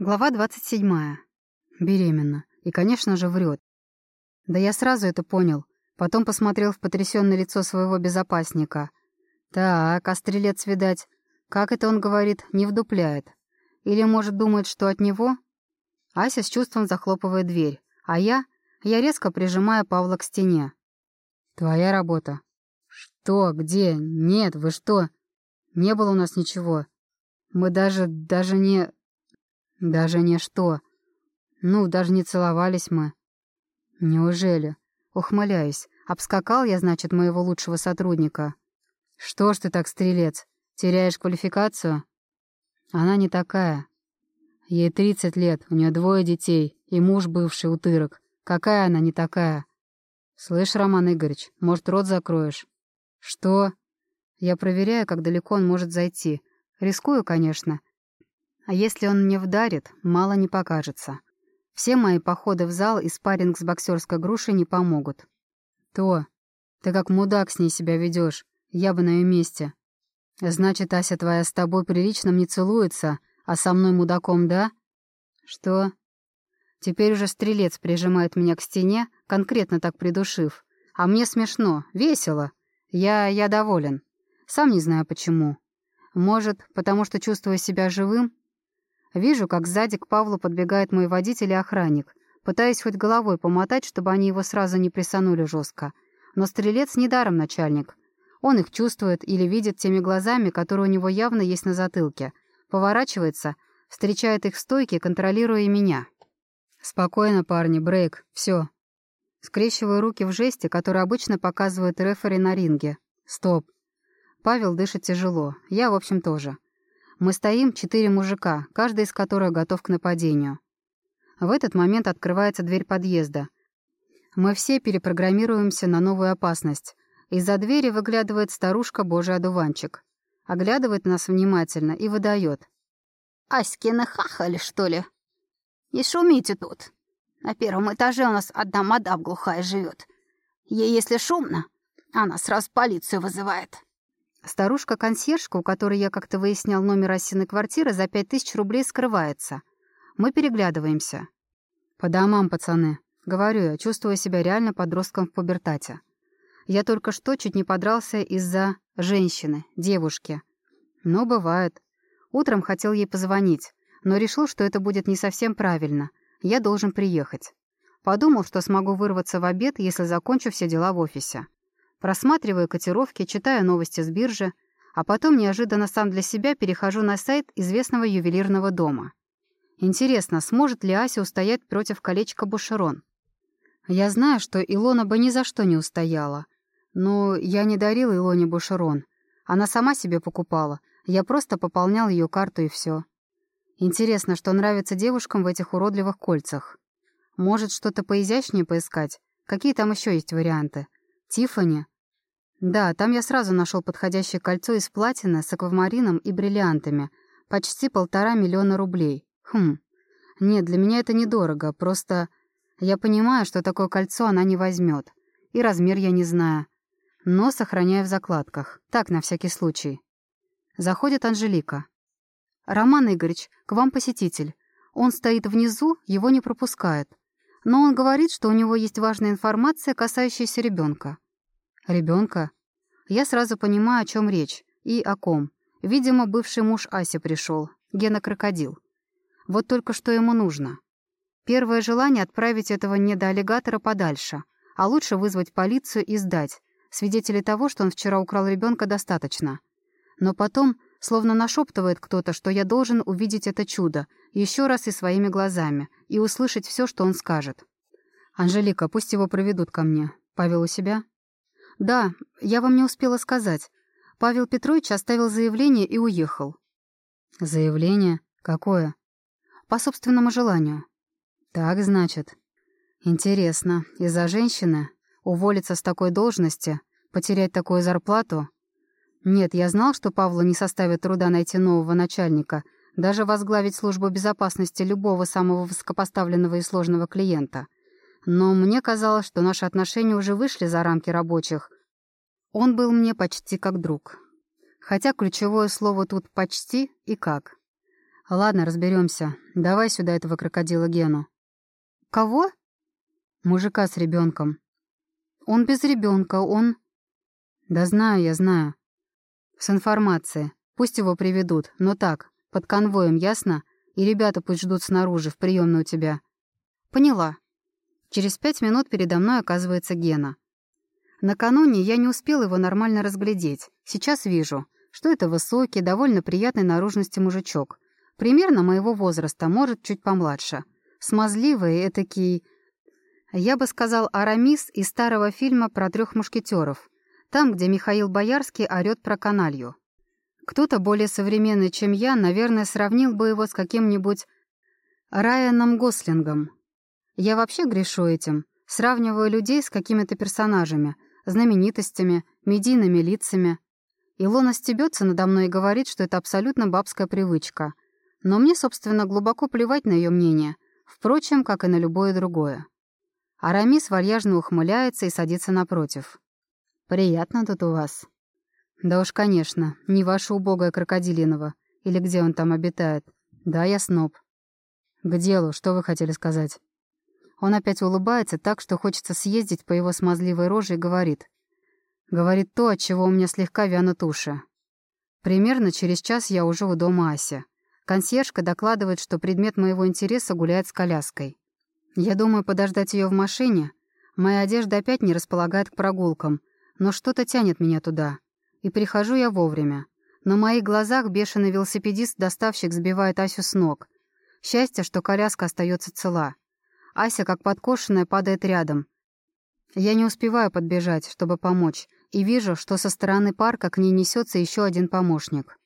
Глава 27. Беременна. И, конечно же, врет. Да я сразу это понял. Потом посмотрел в потрясённое лицо своего безопасника. Так, а стрелец, видать, как это он говорит, не вдупляет. Или, может, думает, что от него? Ася с чувством захлопывает дверь, а я... Я резко прижимаю Павла к стене. «Твоя работа». «Что? Где? Нет, вы что? Не было у нас ничего. Мы даже... даже не...» «Даже не что. Ну, даже не целовались мы». «Неужели?» Ухмыляюсь. Обскакал я, значит, моего лучшего сотрудника. «Что ж ты так, стрелец, теряешь квалификацию?» «Она не такая. Ей тридцать лет, у нее двое детей, и муж бывший утырок. Какая она не такая?» «Слышь, Роман Игоревич, может, рот закроешь?» «Что?» Я проверяю, как далеко он может зайти. Рискую, конечно. А если он мне вдарит, мало не покажется. Все мои походы в зал и спарринг с боксерской грушей не помогут. То, ты как мудак с ней себя ведешь. Я бы на ее месте. Значит, Ася твоя с тобой прилично не целуется, а со мной мудаком, да? Что? Теперь уже стрелец прижимает меня к стене, конкретно так придушив. А мне смешно, весело. Я... я доволен. Сам не знаю почему. Может, потому что чувствую себя живым? Вижу, как сзади к Павлу подбегает мой водитель и охранник, пытаясь хоть головой помотать, чтобы они его сразу не присанули жестко. Но стрелец недаром начальник. Он их чувствует или видит теми глазами, которые у него явно есть на затылке. Поворачивается, встречает их в стойке, контролируя меня. «Спокойно, парни, брейк, все. Скрещиваю руки в жесте, который обычно показывают рефери на ринге. Стоп. Павел дышит тяжело, я, в общем, тоже. Мы стоим, четыре мужика, каждый из которых готов к нападению. В этот момент открывается дверь подъезда. Мы все перепрограммируемся на новую опасность. Из-за двери выглядывает старушка Божий одуванчик. Оглядывает нас внимательно и выдает. «Аськины хахали, что ли? Не шумите тут. На первом этаже у нас одна мадам глухая живет. Ей, если шумно, она сразу полицию вызывает». Старушка-консьержка, у которой я как-то выяснял номер Асиной квартиры, за пять тысяч рублей скрывается. Мы переглядываемся. «По домам, пацаны», — говорю я, чувствуя себя реально подростком в пубертате. Я только что чуть не подрался из-за женщины, девушки. Но бывает. Утром хотел ей позвонить, но решил, что это будет не совсем правильно. Я должен приехать. Подумал, что смогу вырваться в обед, если закончу все дела в офисе. Просматриваю котировки, читаю новости с биржи, а потом неожиданно сам для себя перехожу на сайт известного ювелирного дома. Интересно, сможет ли Ася устоять против колечка Бушерон? Я знаю, что Илона бы ни за что не устояла. Но я не дарил Илоне Бушерон. Она сама себе покупала. Я просто пополнял ее карту и все. Интересно, что нравится девушкам в этих уродливых кольцах. Может, что-то поизящнее поискать? Какие там еще есть варианты? Тифани? Да, там я сразу нашел подходящее кольцо из платины с аквамарином и бриллиантами. Почти полтора миллиона рублей. Хм. Нет, для меня это недорого, просто... Я понимаю, что такое кольцо она не возьмет. И размер я не знаю. Но сохраняю в закладках. Так, на всякий случай. Заходит Анжелика. «Роман Игоревич, к вам посетитель. Он стоит внизу, его не пропускает. Но он говорит, что у него есть важная информация, касающаяся ребенка. Ребенка? Я сразу понимаю, о чем речь и о ком. Видимо, бывший муж Аси пришел, Гена Крокодил. Вот только что ему нужно. Первое желание — отправить этого недоаллигатора подальше, а лучше вызвать полицию и сдать. Свидетелей того, что он вчера украл ребенка, достаточно. Но потом, словно нашептывает кто-то, что я должен увидеть это чудо, еще раз и своими глазами, и услышать все, что он скажет. «Анжелика, пусть его проведут ко мне. Павел у себя?» «Да, я вам не успела сказать. Павел Петрович оставил заявление и уехал». «Заявление? Какое?» «По собственному желанию». «Так, значит. Интересно, из-за женщины уволиться с такой должности, потерять такую зарплату?» «Нет, я знал, что Павлу не составит труда найти нового начальника», даже возглавить службу безопасности любого самого высокопоставленного и сложного клиента. Но мне казалось, что наши отношения уже вышли за рамки рабочих. Он был мне почти как друг. Хотя ключевое слово тут «почти» и «как». Ладно, разберемся. Давай сюда этого крокодила Гену. Кого? Мужика с ребенком. Он без ребенка, он... Да знаю, я знаю. С информацией. Пусть его приведут, но так, под конвоем, ясно? И ребята пусть ждут снаружи, в приемной у тебя. Поняла. Через пять минут передо мной оказывается Гена. Накануне я не успел его нормально разглядеть. Сейчас вижу, что это высокий, довольно приятной наружности мужичок. Примерно моего возраста, может, чуть помладше. Смазливый, этакий... Я бы сказал, Арамис из старого фильма про трех мушкетеров. Там, где Михаил Боярский орёт про каналью. Кто-то более современный, чем я, наверное, сравнил бы его с каким-нибудь Райаном Гослингом. Я вообще грешу этим. Сравниваю людей с какими-то персонажами, знаменитостями, медийными лицами. Илона стебется надо мной и говорит, что это абсолютно бабская привычка. Но мне, собственно, глубоко плевать на ее мнение, впрочем, как и на любое другое. Арамис вальяжно ухмыляется и садится напротив. «Приятно тут у вас». «Да уж, конечно, не ваша убогая крокодилинова. Или где он там обитает. Да, я сноб». «К делу, что вы хотели сказать?» Он опять улыбается так, что хочется съездить по его смазливой роже и говорит. Говорит то, от чего у меня слегка вянут уши. Примерно через час я уже у дома Аси. Консьержка докладывает, что предмет моего интереса гуляет с коляской. Я думаю подождать ее в машине. Моя одежда опять не располагает к прогулкам, но что-то тянет меня туда. И прихожу я вовремя. На моих глазах бешеный велосипедист-доставщик сбивает Асю с ног. Счастье, что коляска остается цела. Ася, как подкошенная, падает рядом. Я не успеваю подбежать, чтобы помочь, и вижу, что со стороны парка к ней несется еще один помощник.